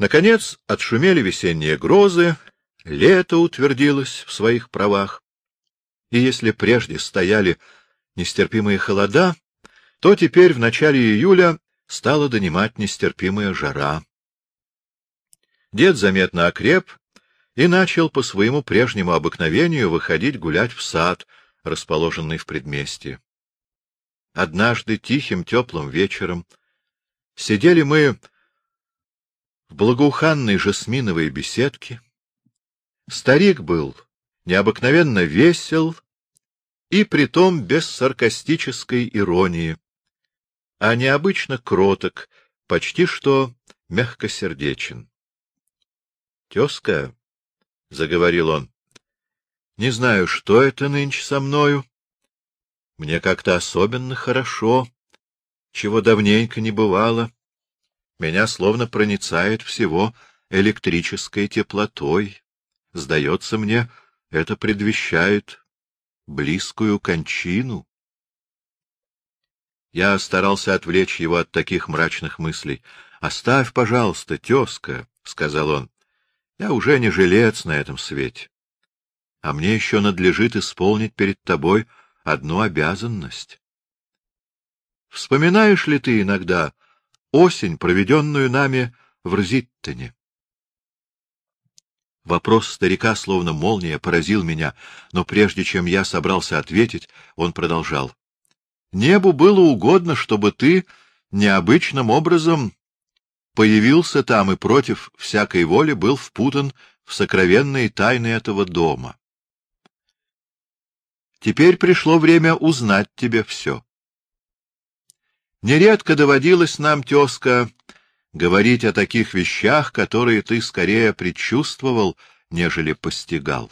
Наконец отшумели весенние грозы, лето утвердилось в своих правах, и если прежде стояли нестерпимые холода, то теперь в начале июля стала донимать нестерпимая жара. Дед заметно окреп и начал по своему прежнему обыкновению выходить гулять в сад, расположенный в предместье. Однажды тихим теплым вечером сидели мы в благоуханной жасминовой беседке. Старик был необыкновенно весел и притом без саркастической иронии, а необычно кроток, почти что мягкосердечен. — Тезка, — заговорил он, — не знаю, что это нынче со мною. Мне как-то особенно хорошо, чего давненько не бывало. Меня словно проницает всего электрической теплотой. Сдается мне, это предвещает близкую кончину. Я старался отвлечь его от таких мрачных мыслей. — Оставь, пожалуйста, тезка, — сказал он. — Я уже не жилец на этом свете. А мне еще надлежит исполнить перед тобой одну обязанность. Вспоминаешь ли ты иногда осень, проведенную нами в Рзиттоне. Вопрос старика, словно молния, поразил меня, но прежде чем я собрался ответить, он продолжал. — Небу было угодно, чтобы ты необычным образом появился там и против всякой воли был впутан в сокровенные тайны этого дома. Теперь пришло время узнать тебе все. Нередко доводилось нам, тезка, говорить о таких вещах, которые ты скорее предчувствовал, нежели постигал.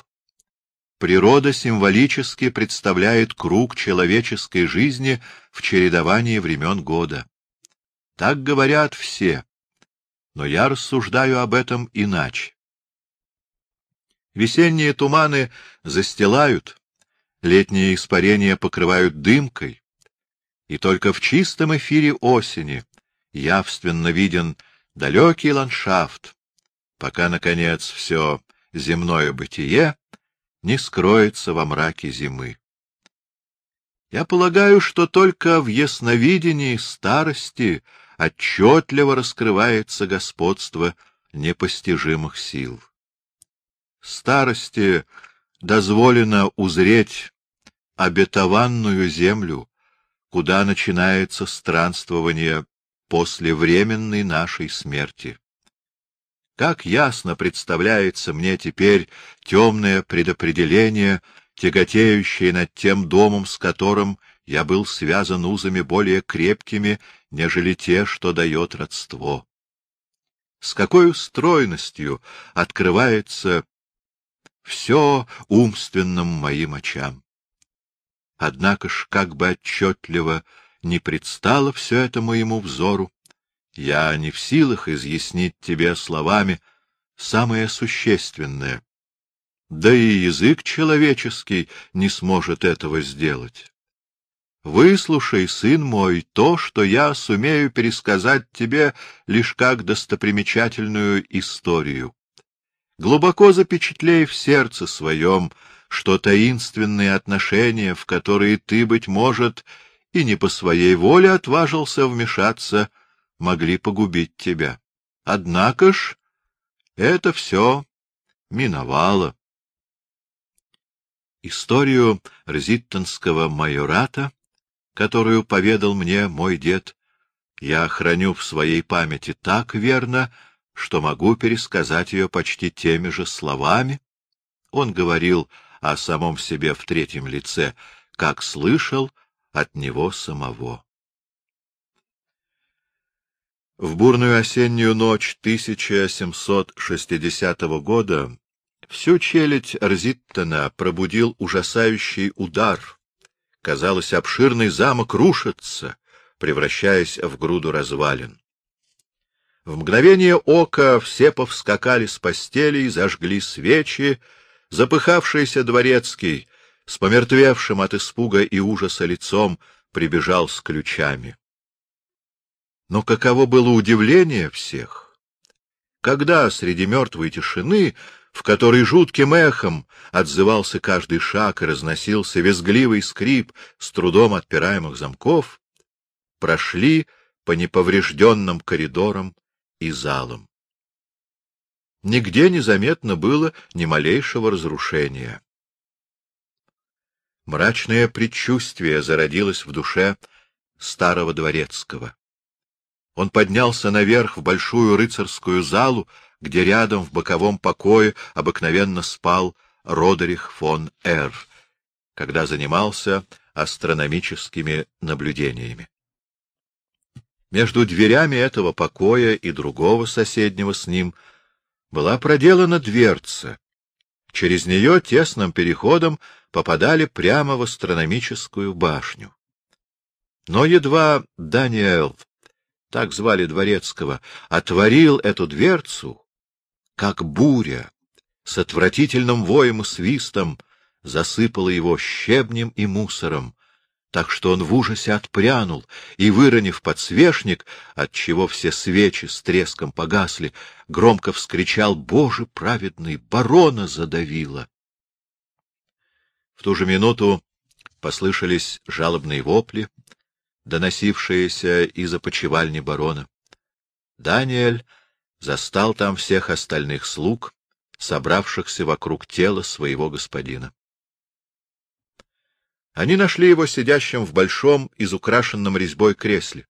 Природа символически представляет круг человеческой жизни в чередовании времен года. Так говорят все, но я рассуждаю об этом иначе. Весенние туманы застилают, летние испарения покрывают дымкой, и только в чистом эфире осени явственно виден далекий ландшафт, пока, наконец, все земное бытие не скроется во мраке зимы. Я полагаю, что только в ясновидении старости отчетливо раскрывается господство непостижимых сил. Старости дозволено узреть обетованную землю, куда начинается странствование после временной нашей смерти. Как ясно представляется мне теперь темное предопределение, тяготеющее над тем домом, с которым я был связан узами более крепкими, нежели те, что дает родство. С какой стройностью открывается все умственным моим очам! Однако ж, как бы отчетливо не предстало все это моему взору, я не в силах изъяснить тебе словами самое существенное. Да и язык человеческий не сможет этого сделать. Выслушай, сын мой, то, что я сумею пересказать тебе лишь как достопримечательную историю. Глубоко запечатлей в сердце своем что таинственные отношения, в которые ты, быть может, и не по своей воле отважился вмешаться, могли погубить тебя. Однако ж это все миновало. Историю Рзиттонского майората, которую поведал мне мой дед, я храню в своей памяти так верно, что могу пересказать ее почти теми же словами. Он говорил о самом себе в третьем лице, как слышал от него самого. В бурную осеннюю ночь 1760 года всю челядь Рзиттона пробудил ужасающий удар. Казалось, обширный замок рушится, превращаясь в груду развалин. В мгновение ока все повскакали с постелей, зажгли свечи, Запыхавшийся дворецкий, с помертвевшим от испуга и ужаса лицом, прибежал с ключами. Но каково было удивление всех, Когда среди мертвой тишины, в которой жутким эхом отзывался каждый шаг и разносился визгливый скрип с трудом отпираемых замков, прошли по неповрежденным коридорам и залам. Нигде не заметно было ни малейшего разрушения. Мрачное предчувствие зародилось в душе старого дворецкого. Он поднялся наверх в большую рыцарскую залу, где рядом в боковом покое обыкновенно спал Родерих фон Р., когда занимался астрономическими наблюдениями. Между дверями этого покоя и другого соседнего с ним была проделана дверца. Через нее тесным переходом попадали прямо в астрономическую башню. Но едва Даниэл, так звали дворецкого, отворил эту дверцу, как буря с отвратительным воем и свистом засыпала его щебнем и мусором, так что он в ужасе отпрянул и, выронив подсвечник, отчего все свечи с треском погасли, громко вскричал «Боже праведный, барона задавило!» В ту же минуту послышались жалобные вопли, доносившиеся из опочивальни барона. Даниэль застал там всех остальных слуг, собравшихся вокруг тела своего господина. Они нашли его сидящим в большом, изукрашенном резьбой кресле,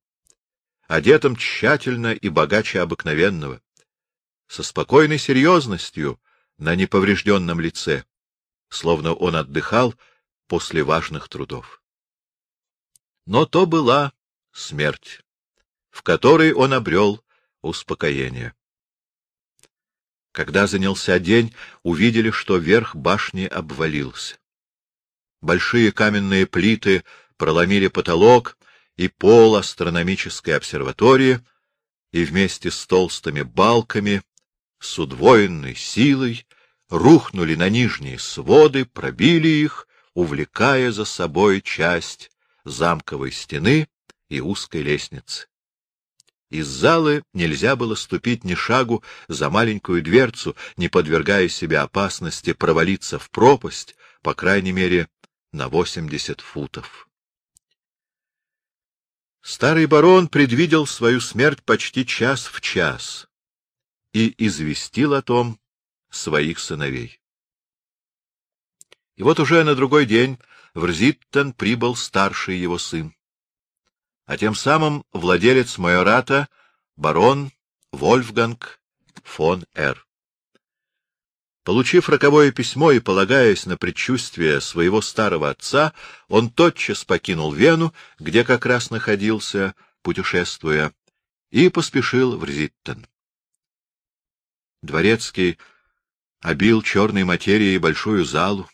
одетым тщательно и богаче обыкновенного, со спокойной серьезностью на неповрежденном лице, словно он отдыхал после важных трудов. Но то была смерть, в которой он обрел успокоение. Когда занялся день, увидели, что верх башни обвалился. Большие каменные плиты проломили потолок и пол астрономической обсерватории, и вместе с толстыми балками, с удвоенной силой, рухнули на нижние своды, пробили их, увлекая за собой часть замковой стены и узкой лестницы. Из залы нельзя было ступить ни шагу за маленькую дверцу, не подвергая себя опасности провалиться в пропасть, по крайней мере, на восемьдесят футов. Старый барон предвидел свою смерть почти час в час и известил о том своих сыновей. И вот уже на другой день в Рзиттен прибыл старший его сын а тем самым владелец майората барон Вольфганг фон Р. Получив роковое письмо и полагаясь на предчувствие своего старого отца, он тотчас покинул Вену, где как раз находился, путешествуя, и поспешил в Рзиттен. Дворецкий обил черной материей большую залу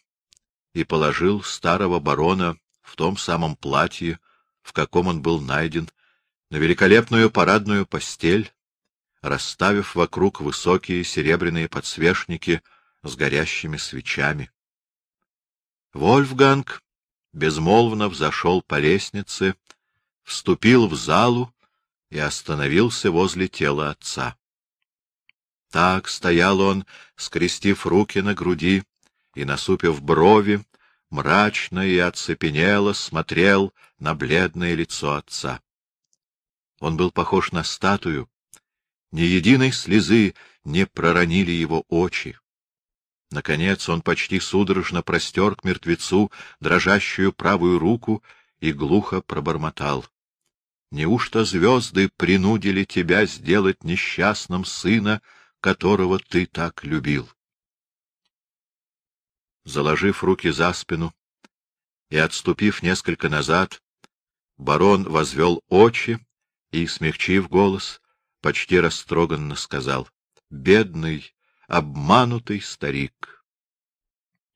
и положил старого барона в том самом платье, в каком он был найден, на великолепную парадную постель, расставив вокруг высокие серебряные подсвечники с горящими свечами. Вольфганг безмолвно взошел по лестнице, вступил в залу и остановился возле тела отца. Так стоял он, скрестив руки на груди и, насупив брови, мрачно и оцепенело смотрел на бледное лицо отца. Он был похож на статую. Ни единой слезы не проронили его очи. Наконец он почти судорожно простер к мертвецу дрожащую правую руку и глухо пробормотал. — Неужто звезды принудили тебя сделать несчастным сына, которого ты так любил? Заложив руки за спину и отступив несколько назад, барон возвел очи и, смягчив голос, почти растроганно сказал — Бедный, обманутый старик!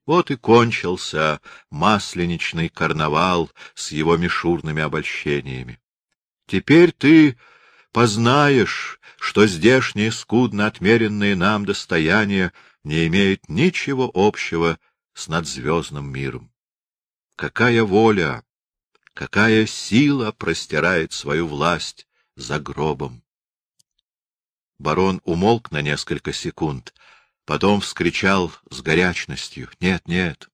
Вот и кончился масленичный карнавал с его мишурными обольщениями. Теперь ты познаешь, что здешнее скудно отмеренное нам достояние не имеет ничего общего с надзвездным миром. Какая воля, какая сила простирает свою власть за гробом! Барон умолк на несколько секунд, потом вскричал с горячностью. — Нет, нет,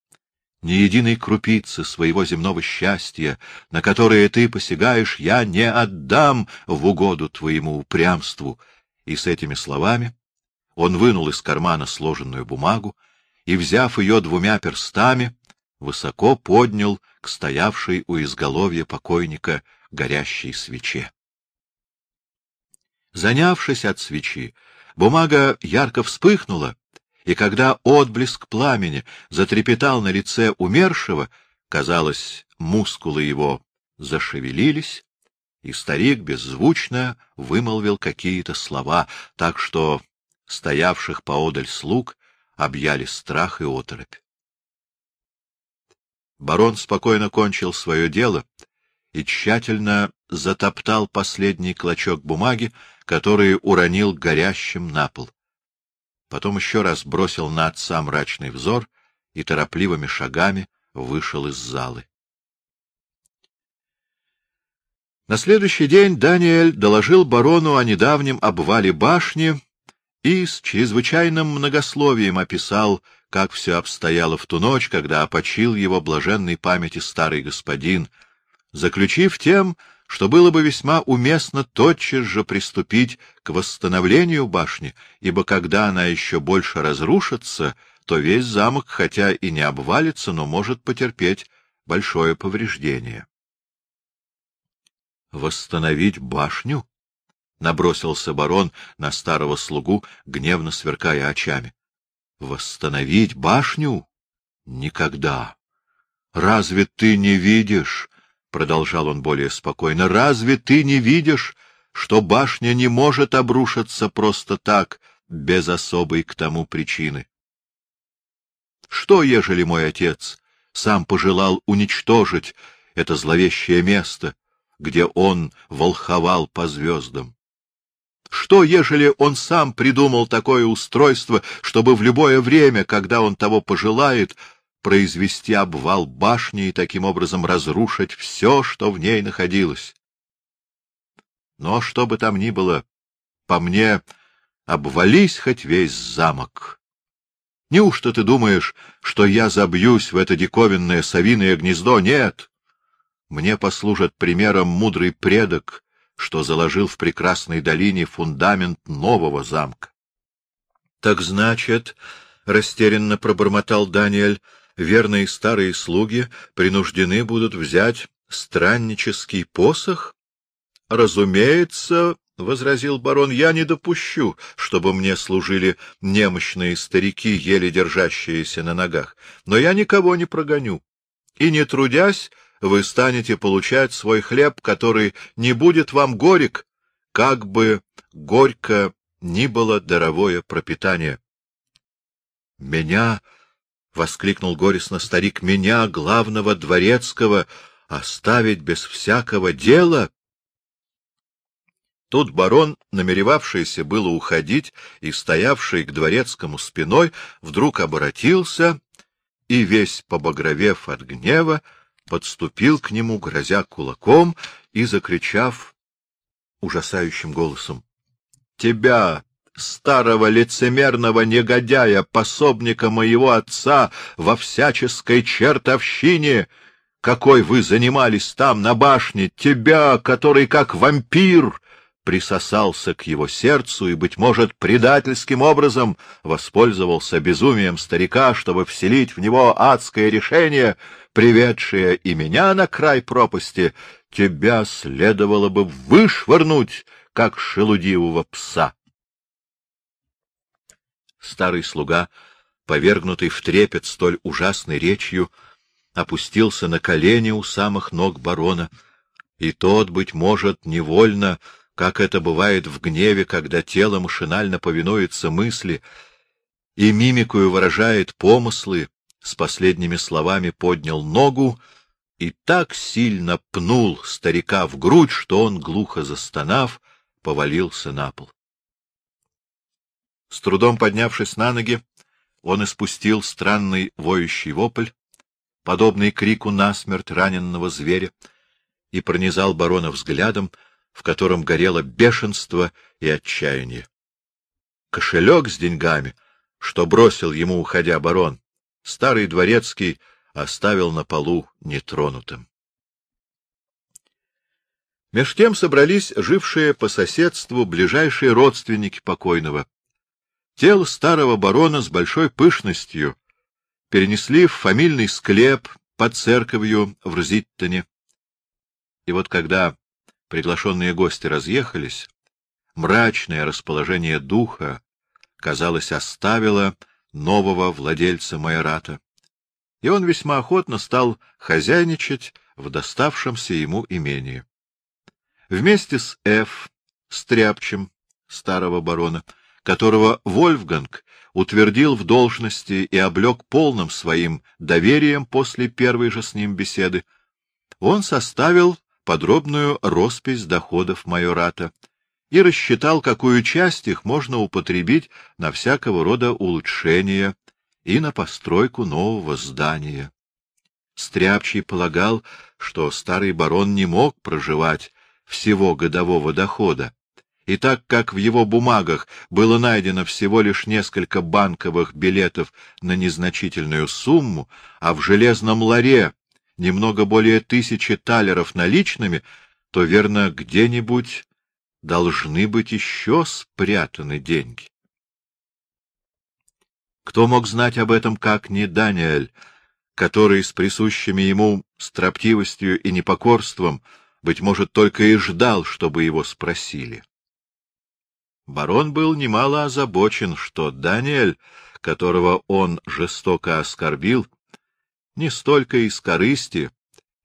ни единой крупицы своего земного счастья, на которое ты посягаешь, я не отдам в угоду твоему упрямству. И с этими словами он вынул из кармана сложенную бумагу и, взяв ее двумя перстами, высоко поднял к стоявшей у изголовья покойника горящей свече. Занявшись от свечи, бумага ярко вспыхнула, и когда отблеск пламени затрепетал на лице умершего, казалось, мускулы его зашевелились, и старик беззвучно вымолвил какие-то слова, так что стоявших поодаль слуг объяли страх и оторопь. Барон спокойно кончил свое дело и тщательно затоптал последний клочок бумаги, который уронил горящим на пол. Потом еще раз бросил на отца мрачный взор и торопливыми шагами вышел из залы. На следующий день Даниэль доложил барону о недавнем обвале башни и с чрезвычайным многословием описал, как все обстояло в ту ночь, когда опочил его блаженной памяти старый господин, заключив тем, что было бы весьма уместно тотчас же приступить к восстановлению башни, ибо когда она еще больше разрушится, то весь замок, хотя и не обвалится, но может потерпеть большое повреждение. «Восстановить башню?» — набросился барон на старого слугу, гневно сверкая очами. «Восстановить башню? Никогда! Разве ты не видишь, продолжал он более спокойно, — разве ты не видишь, что башня не может обрушиться просто так, без особой к тому причины? Что, ежели мой отец сам пожелал уничтожить это зловещее место, где он волховал по звездам? Что, ежели он сам придумал такое устройство, чтобы в любое время, когда он того пожелает, произвести обвал башни и таким образом разрушить все, что в ней находилось. Но что бы там ни было, по мне, обвались хоть весь замок. Неужто ты думаешь, что я забьюсь в это диковинное совиное гнездо? Нет. Мне послужит примером мудрый предок, что заложил в прекрасной долине фундамент нового замка. — Так значит, — растерянно пробормотал Даниэль, — верные старые слуги принуждены будут взять страннический посох? — Разумеется, — возразил барон, — я не допущу, чтобы мне служили немощные старики, еле держащиеся на ногах. Но я никого не прогоню. И, не трудясь, вы станете получать свой хлеб, который не будет вам горек, как бы горько ни было даровое пропитание. — Меня — воскликнул горестно старик, — меня, главного дворецкого, оставить без всякого дела? Тут барон, намеревавшийся было уходить и стоявший к дворецкому спиной, вдруг обратился и, весь побагровев от гнева, подступил к нему, грозя кулаком и закричав ужасающим голосом. — Тебя, старого лицемерного негодяя, пособника моего отца во всяческой чертовщине, какой вы занимались там, на башне, тебя, который как вампир присосался к его сердцу и, быть может, предательским образом воспользовался безумием старика, чтобы вселить в него адское решение, приведшее и меня на край пропасти, тебя следовало бы вышвырнуть, как шелудивого пса. Старый слуга, повергнутый в трепет столь ужасной речью, опустился на колени у самых ног барона, и тот, быть может, невольно, как это бывает в гневе, когда тело машинально повинуется мысли, и мимикую выражает помыслы, с последними словами поднял ногу и так сильно пнул старика в грудь, что он, глухо застонав, повалился на пол. С трудом поднявшись на ноги, он испустил странный воющий вопль, подобный крику насмерть раненного зверя, и пронизал барона взглядом, в котором горело бешенство и отчаяние. кошелек с деньгами, что бросил ему, уходя барон, старый дворецкий оставил на полу нетронутым. Меж тем собрались жившие по соседству ближайшие родственники покойного. Тело старого барона с большой пышностью перенесли в фамильный склеп под церковью в Рзиттоне. И вот когда приглашенные гости разъехались, мрачное расположение духа, казалось, оставило нового владельца майората, и он весьма охотно стал хозяйничать в доставшемся ему имении. Вместе с Ф. Стряпчем, старого барона, которого Вольфганг утвердил в должности и облег полным своим доверием после первой же с ним беседы, он составил подробную роспись доходов майората и рассчитал, какую часть их можно употребить на всякого рода улучшения и на постройку нового здания. Стряпчий полагал, что старый барон не мог проживать всего годового дохода, и так как в его бумагах было найдено всего лишь несколько банковых билетов на незначительную сумму, а в железном ларе немного более тысячи талеров наличными, то, верно, где-нибудь должны быть еще спрятаны деньги. Кто мог знать об этом, как не Даниэль, который с присущими ему строптивостью и непокорством, быть может, только и ждал, чтобы его спросили? Барон был немало озабочен, что Даниэль, которого он жестоко оскорбил, не столько из корысти,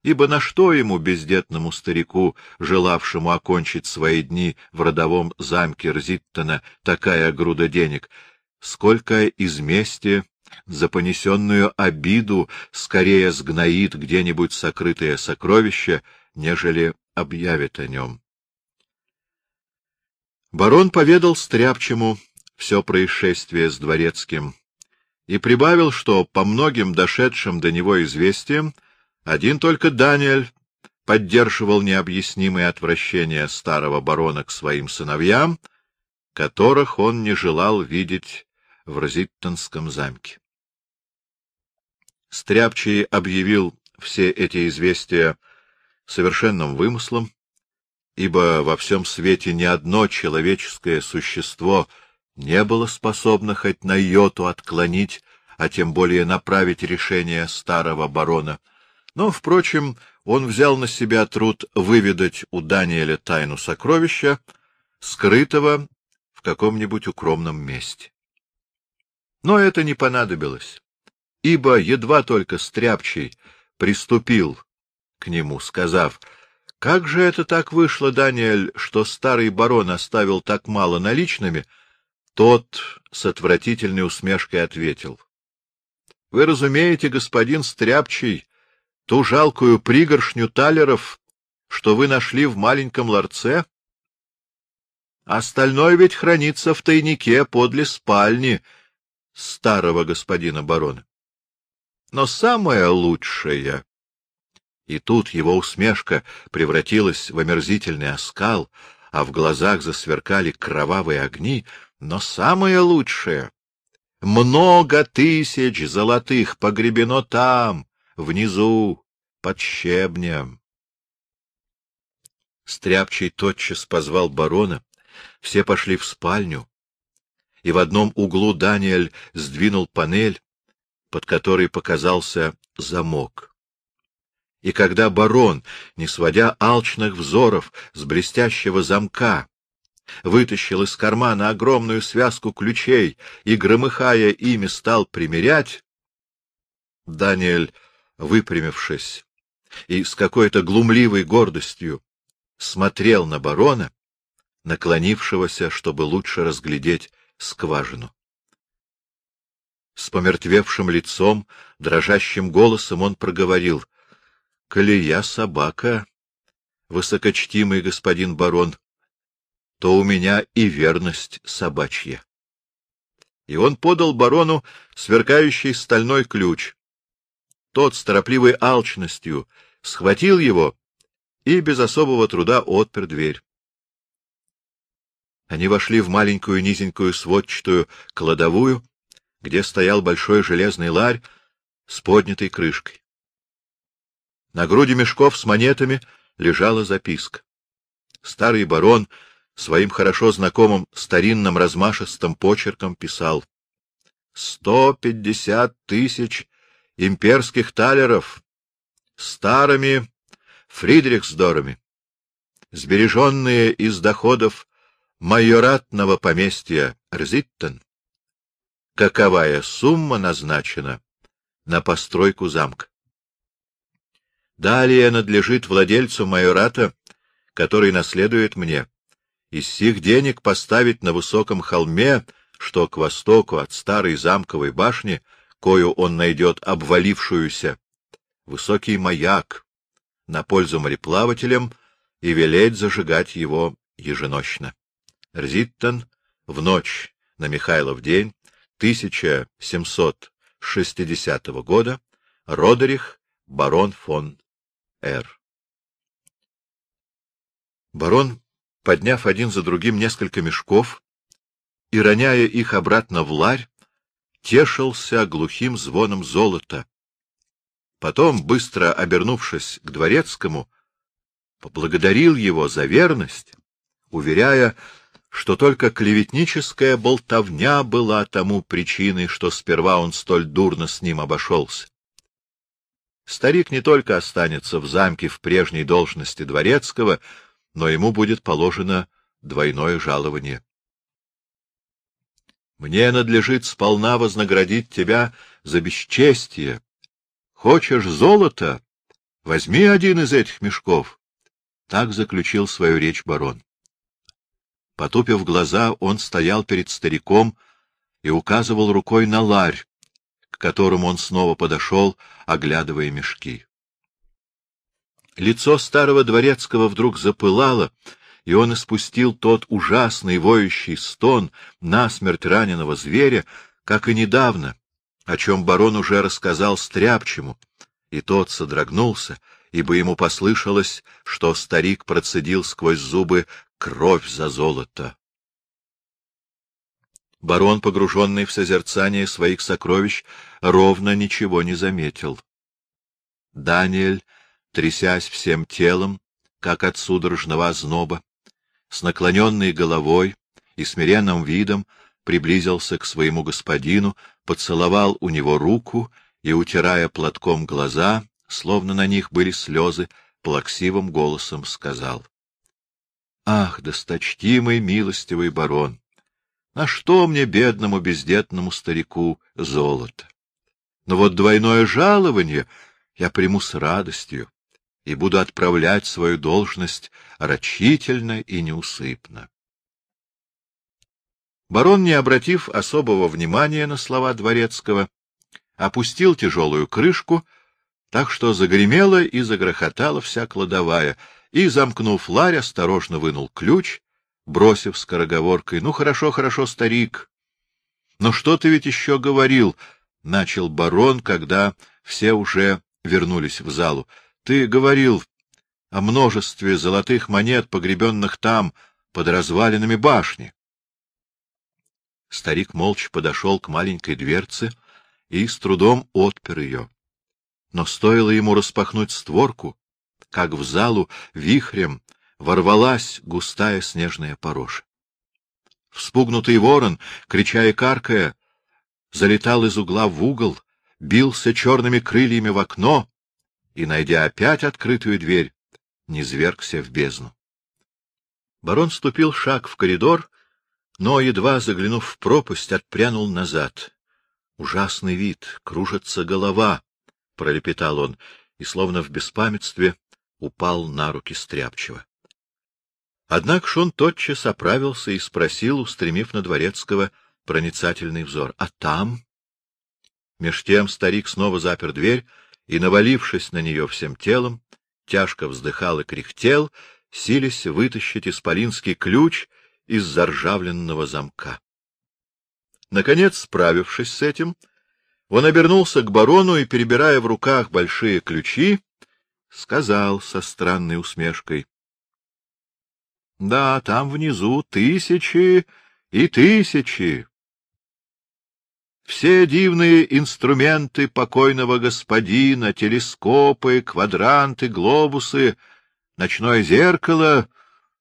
ибо на что ему, бездетному старику, желавшему окончить свои дни в родовом замке Рзиттона, такая груда денег, сколько из мести за понесенную обиду скорее сгноит где-нибудь сокрытое сокровище, нежели объявит о нем. Барон поведал Стряпчему все происшествие с дворецким и прибавил, что по многим дошедшим до него известиям один только Даниэль поддерживал необъяснимое отвращение старого барона к своим сыновьям, которых он не желал видеть в Розиттонском замке. Стряпчий объявил все эти известия совершенным вымыслом, ибо во всем свете ни одно человеческое существо не было способно хоть на йоту отклонить, а тем более направить решение старого барона. Но, впрочем, он взял на себя труд выведать у Даниэля тайну сокровища, скрытого в каком-нибудь укромном месте. Но это не понадобилось, ибо едва только Стряпчий приступил к нему, сказав — как же это так вышло, Даниэль, что старый барон оставил так мало наличными? Тот с отвратительной усмешкой ответил. — Вы разумеете, господин Стряпчий, ту жалкую пригоршню талеров, что вы нашли в маленьком ларце? Остальное ведь хранится в тайнике подле спальни старого господина барона. Но самое лучшее и тут его усмешка превратилась в омерзительный оскал, а в глазах засверкали кровавые огни, но самое лучшее — много тысяч золотых погребено там, внизу, под щебнем. Стряпчий тотчас позвал барона, все пошли в спальню, и в одном углу Даниэль сдвинул панель, под которой показался замок и когда барон, не сводя алчных взоров с блестящего замка, вытащил из кармана огромную связку ключей и, громыхая ими, стал примерять, Даниэль, выпрямившись и с какой-то глумливой гордостью, смотрел на барона, наклонившегося, чтобы лучше разглядеть скважину. С помертвевшим лицом, дрожащим голосом он проговорил — коли я собака, высокочтимый господин барон, то у меня и верность собачья. И он подал барону сверкающий стальной ключ. Тот с торопливой алчностью схватил его и без особого труда отпер дверь. Они вошли в маленькую низенькую сводчатую кладовую, где стоял большой железный ларь с поднятой крышкой. На груди мешков с монетами лежала записка. Старый барон своим хорошо знакомым старинным размашистым почерком писал «Сто пятьдесят тысяч имперских талеров старыми Фридрихсдорами, сбереженные из доходов майоратного поместья Рзиттен, каковая сумма назначена на постройку замка. Далее надлежит владельцу майората, который наследует мне, из сих денег поставить на высоком холме, что к востоку от старой замковой башни, кою он найдет обвалившуюся, высокий маяк на пользу мореплавателям и велеть зажигать его еженочно. Рзиттон в ночь на Михайлов день 1760 года Родерих, барон фон Р. Барон, подняв один за другим несколько мешков и роняя их обратно в ларь, тешился глухим звоном золота. Потом, быстро обернувшись к дворецкому, поблагодарил его за верность, уверяя, что только клеветническая болтовня была тому причиной, что сперва он столь дурно с ним обошелся. Старик не только останется в замке в прежней должности дворецкого, но ему будет положено двойное жалование. Мне надлежит сполна вознаградить тебя за бесчестие. Хочешь золото? Возьми один из этих мешков. Так заключил свою речь барон. Потупив глаза, он стоял перед стариком и указывал рукой на ларь, которому он снова подошел, оглядывая мешки. Лицо старого дворецкого вдруг запылало, и он испустил тот ужасный воющий стон насмерть раненого зверя, как и недавно, о чем барон уже рассказал Стряпчему, и тот содрогнулся, ибо ему послышалось, что старик процедил сквозь зубы кровь за золото. Барон, погруженный в созерцание своих сокровищ, ровно ничего не заметил. Даниэль, трясясь всем телом, как от судорожного озноба, с наклоненной головой и смиренным видом приблизился к своему господину, поцеловал у него руку и, утирая платком глаза, словно на них были слезы, плаксивым голосом сказал — Ах, досточтимый милостивый барон! На что мне, бедному бездетному старику, золото? Но вот двойное жалование я приму с радостью и буду отправлять свою должность рачительно и неусыпно. Барон, не обратив особого внимания на слова дворецкого, опустил тяжелую крышку, так что загремела и загрохотала вся кладовая — и, замкнув ларь, осторожно вынул ключ, бросив скороговоркой. — Ну, хорошо, хорошо, старик. — Но что ты ведь еще говорил? — начал барон, когда все уже вернулись в залу. — Ты говорил о множестве золотых монет, погребенных там, под развалинами башни. Старик молча подошел к маленькой дверце и с трудом отпер ее. Но стоило ему распахнуть створку, как в залу вихрем ворвалась густая снежная пороша. Вспугнутый ворон, крича и каркая, залетал из угла в угол, бился черными крыльями в окно и, найдя опять открытую дверь, низвергся в бездну. Барон ступил шаг в коридор, но, едва заглянув в пропасть, отпрянул назад. Ужасный вид, кружится голова, — пролепетал он, и, словно в беспамятстве, упал на руки Стряпчева. Однако ж он тотчас оправился и спросил, устремив на Дворецкого проницательный взор. — А там? Меж тем старик снова запер дверь и, навалившись на нее всем телом, тяжко вздыхал и кряхтел, силясь вытащить исполинский ключ из заржавленного замка. Наконец, справившись с этим, он обернулся к барону и, перебирая в руках большие ключи, сказал со странной усмешкой. Да, там внизу тысячи и тысячи. Все дивные инструменты покойного господина, телескопы, квадранты, глобусы, ночное зеркало —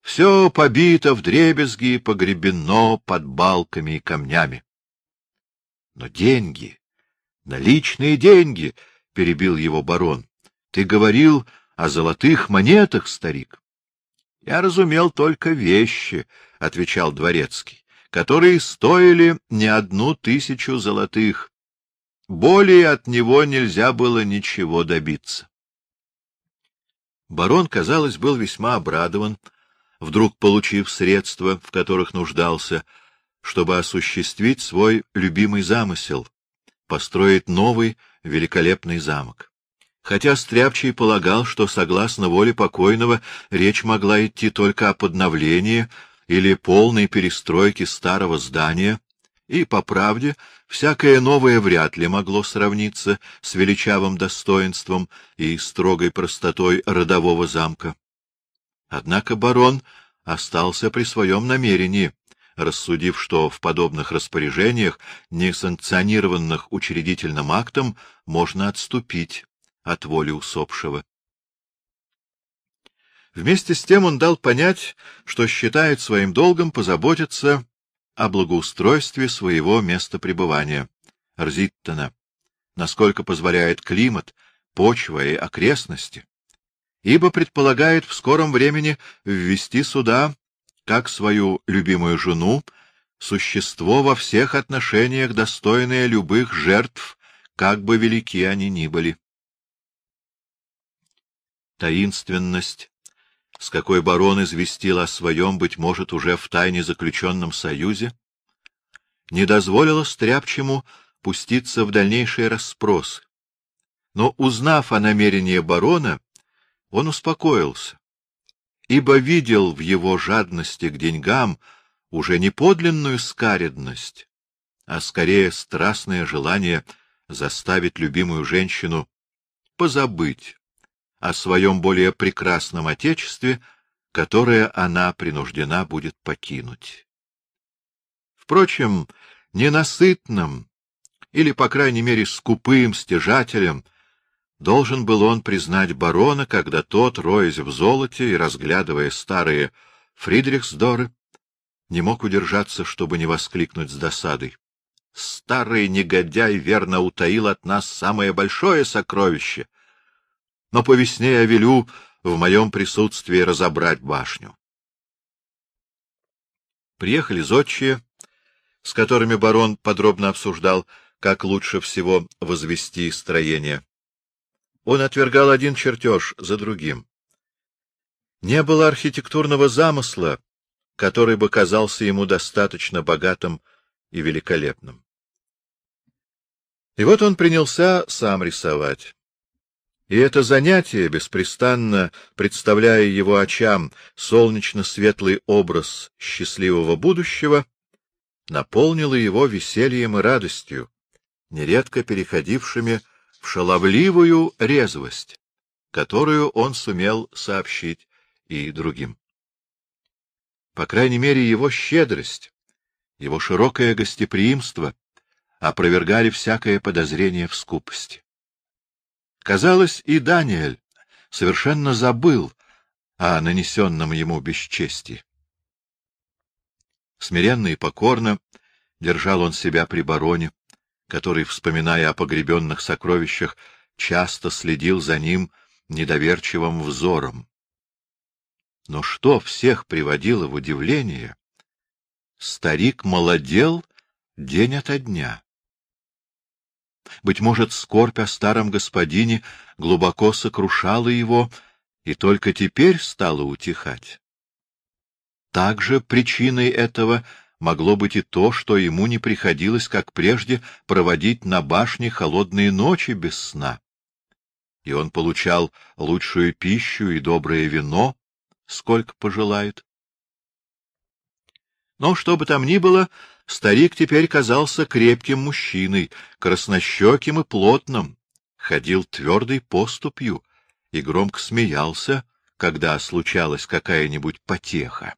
все побито в дребезги и погребено под балками и камнями. Но деньги, наличные деньги, — перебил его барон, — ты говорил о золотых монетах, старик. — Я разумел только вещи, — отвечал дворецкий которые стоили не одну тысячу золотых. Более от него нельзя было ничего добиться. Барон, казалось, был весьма обрадован, вдруг получив средства, в которых нуждался, чтобы осуществить свой любимый замысел — построить новый великолепный замок. Хотя Стряпчий полагал, что, согласно воле покойного, речь могла идти только о подновлении или полной перестройки старого здания, и, по правде, всякое новое вряд ли могло сравниться с величавым достоинством и строгой простотой родового замка. Однако барон остался при своем намерении, рассудив, что в подобных распоряжениях, не санкционированных учредительным актом, можно отступить от воли усопшего. Вместе с тем он дал понять, что считает своим долгом позаботиться о благоустройстве своего места пребывания, Рзиттона, насколько позволяет климат, почва и окрестности, ибо предполагает в скором времени ввести сюда, как свою любимую жену, существо во всех отношениях, достойное любых жертв, как бы велики они ни были. Таинственность с какой барон известил о своем, быть может, уже в тайне заключенном союзе, не дозволило Стряпчему пуститься в дальнейшие расспросы. Но, узнав о намерении барона, он успокоился, ибо видел в его жадности к деньгам уже не подлинную скаредность, а скорее страстное желание заставить любимую женщину позабыть о своем более прекрасном отечестве, которое она принуждена будет покинуть. Впрочем, ненасытным или, по крайней мере, скупым стяжателем должен был он признать барона, когда тот, роясь в золоте и разглядывая старые Фридрихсдоры, не мог удержаться, чтобы не воскликнуть с досадой. Старый негодяй верно утаил от нас самое большое сокровище — но по весне я велю в моем присутствии разобрать башню. Приехали зодчие, с которыми барон подробно обсуждал, как лучше всего возвести строение. Он отвергал один чертеж за другим. Не было архитектурного замысла, который бы казался ему достаточно богатым и великолепным. И вот он принялся сам рисовать. И это занятие, беспрестанно представляя его очам солнечно-светлый образ счастливого будущего, наполнило его весельем и радостью, нередко переходившими в шаловливую резвость, которую он сумел сообщить и другим. По крайней мере, его щедрость, его широкое гостеприимство опровергали всякое подозрение в скупости. Казалось, и Даниэль совершенно забыл о нанесенном ему бесчестии. Смиренно и покорно держал он себя при бароне, который, вспоминая о погребенных сокровищах, часто следил за ним недоверчивым взором. Но что всех приводило в удивление? Старик молодел день ото дня. Быть может, скорбь о старом господине глубоко сокрушала его и только теперь стала утихать. Также причиной этого могло быть и то, что ему не приходилось, как прежде, проводить на башне холодные ночи без сна. И он получал лучшую пищу и доброе вино, сколько пожелает. Но, что бы там ни было, Старик теперь казался крепким мужчиной, краснощеким и плотным, ходил твердой поступью и громко смеялся, когда случалась какая-нибудь потеха.